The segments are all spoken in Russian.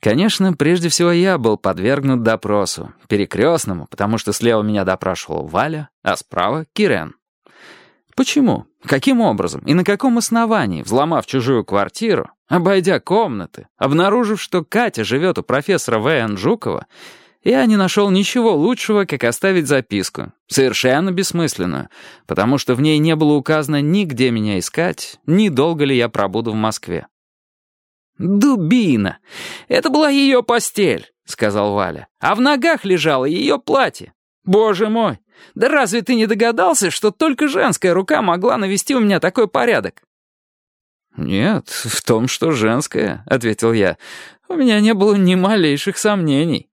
Конечно, прежде всего я был подвергнут допросу, перекрестному, потому что слева меня допрашивала Валя, а справа — Кирен. Почему? Каким образом? И на каком основании, взломав чужую квартиру, обойдя комнаты, обнаружив, что Катя живет у профессора В.Н. Жукова, я не нашел ничего лучшего, как оставить записку, совершенно бессмысленную, потому что в ней не было указано ни где меня искать, ни долго ли я пробуду в Москве. «Дубина! Это была ее постель», — сказал Валя. «А в ногах лежало ее платье. Боже мой! Да разве ты не догадался, что только женская рука могла навести у меня такой порядок?» «Нет, в том, что женская», — ответил я. «У меня не было ни малейших сомнений».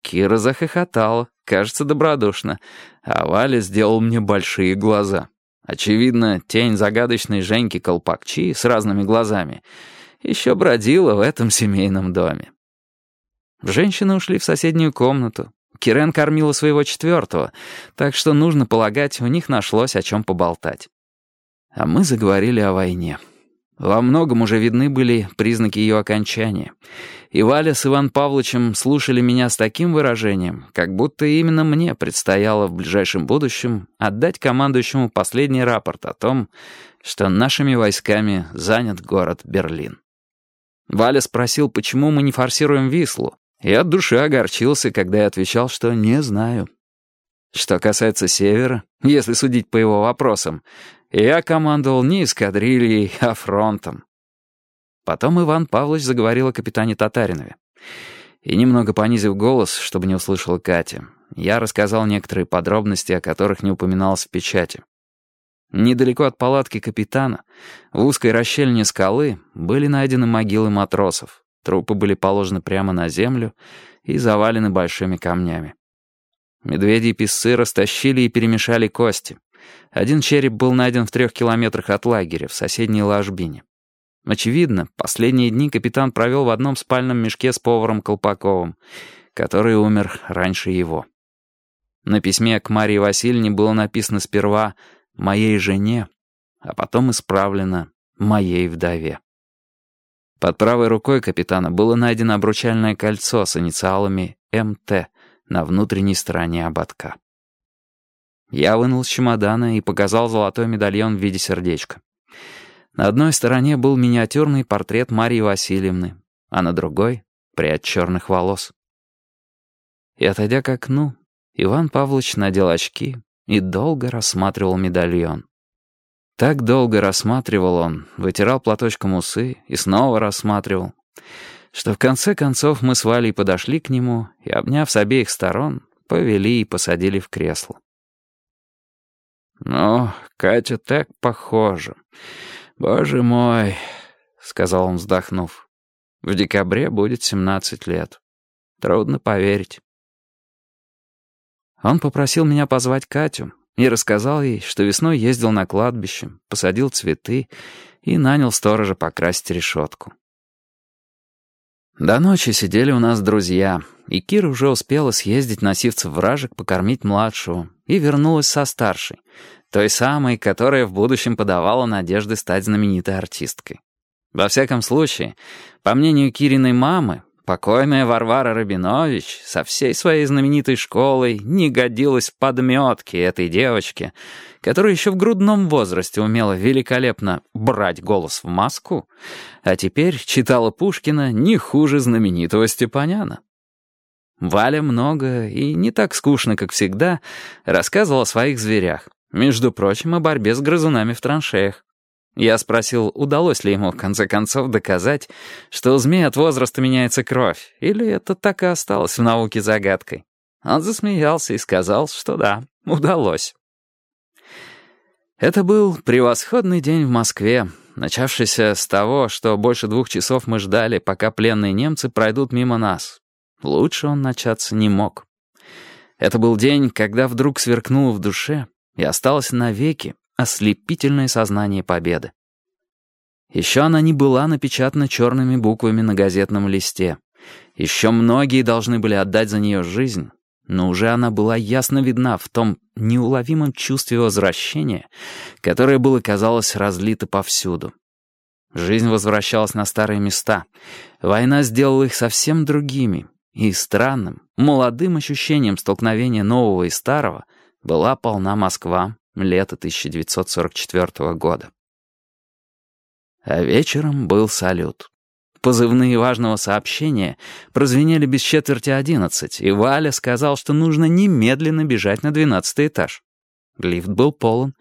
Кира захохотала, кажется, добродушно, а Валя сделал мне большие глаза. Очевидно, тень загадочной Женьки Колпакчи с разными глазами еще бродила в этом семейном доме. Женщины ушли в соседнюю комнату. Кирен кормила своего четвертого, так что, нужно полагать, у них нашлось о чем поболтать. А мы заговорили о войне. Во многом уже видны были признаки ее окончания. И Валя с Иван Павловичем слушали меня с таким выражением, как будто именно мне предстояло в ближайшем будущем отдать командующему последний рапорт о том, что нашими войсками занят город Берлин. Валя спросил, почему мы не форсируем Вислу, и от души огорчился, когда я отвечал, что не знаю. Что касается севера, если судить по его вопросам, я командовал не эскадрильей, а фронтом. Потом Иван Павлович заговорил о капитане Татаринове. И немного понизив голос, чтобы не услышала Катя, я рассказал некоторые подробности, о которых не упоминалось в печати. Недалеко от палатки капитана, в узкой расщельне скалы, были найдены могилы матросов. Трупы были положены прямо на землю и завалены большими камнями. Медведи и песцы растащили и перемешали кости. Один череп был найден в трех километрах от лагеря, в соседней ложбине. Очевидно, последние дни капитан провел в одном спальном мешке с поваром Колпаковым, который умер раньше его. На письме к Марии Васильевне было написано сперва «моей жене», а потом исправлено «моей вдове». Под правой рукой капитана было найдено обручальное кольцо с инициалами «МТ» на внутренней стороне ободка. Я вынул с чемодана и показал золотой медальон в виде сердечка. На одной стороне был миниатюрный портрет Марии Васильевны, а на другой — прядь черных волос. И, отойдя к окну, Иван Павлович надел очки и долго рассматривал медальон. Так долго рассматривал он, вытирал платочком усы и снова рассматривал, что в конце концов мы с Валей подошли к нему и, обняв с обеих сторон, повели и посадили в кресло. «Ну, Катя так похожа. Боже мой», — сказал он, вздохнув. «В декабре будет семнадцать лет. Трудно поверить». Он попросил меня позвать Катю и рассказал ей, что весной ездил на кладбище, посадил цветы и нанял сторожа покрасить решетку. До ночи сидели у нас друзья, и Кира уже успела съездить на сивцев-вражек покормить младшего и вернулась со старшей, той самой, которая в будущем подавала надежды стать знаменитой артисткой. Во всяком случае, по мнению Кириной мамы, Покойная Варвара Рабинович со всей своей знаменитой школой не годилась в подметке этой девочки, которая еще в грудном возрасте умела великолепно брать голос в маску, а теперь читала Пушкина не хуже знаменитого Степаняна. Валя много и не так скучно, как всегда, рассказывала о своих зверях, между прочим, о борьбе с грызунами в траншеях. Я спросил, удалось ли ему в конце концов доказать, что у змей от возраста меняется кровь, или это так и осталось в науке загадкой. Он засмеялся и сказал, что да, удалось. Это был превосходный день в Москве, начавшийся с того, что больше двух часов мы ждали, пока пленные немцы пройдут мимо нас. Лучше он начаться не мог. Это был день, когда вдруг сверкнуло в душе и осталось навеки ослепительное сознание победы. Еще она не была напечатана черными буквами на газетном листе. Еще многие должны были отдать за нее жизнь, но уже она была ясно видна в том неуловимом чувстве возвращения, которое было, казалось, разлито повсюду. Жизнь возвращалась на старые места. Война сделала их совсем другими. И странным, молодым ощущением столкновения нового и старого была полна Москва лета 1944 года. А вечером был салют. Позывные важного сообщения прозвенели без четверти одиннадцать, и Валя сказал, что нужно немедленно бежать на двенадцатый этаж. Лифт был полон,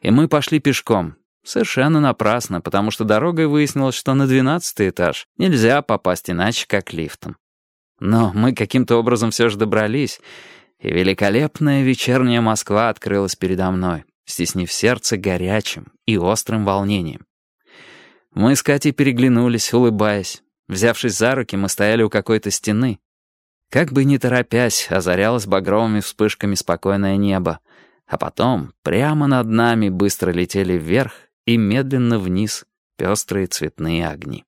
и мы пошли пешком. Совершенно напрасно, потому что дорогой выяснилось, что на двенадцатый этаж нельзя попасть иначе, как лифтом. Но мы каким-то образом все же добрались, и великолепная вечерняя Москва открылась передо мной, стеснив сердце горячим и острым волнением. Мы с Катей переглянулись, улыбаясь. Взявшись за руки, мы стояли у какой-то стены. Как бы не торопясь, озарялось багровыми вспышками спокойное небо, а потом прямо над нами быстро летели вверх и медленно вниз пестрые цветные огни.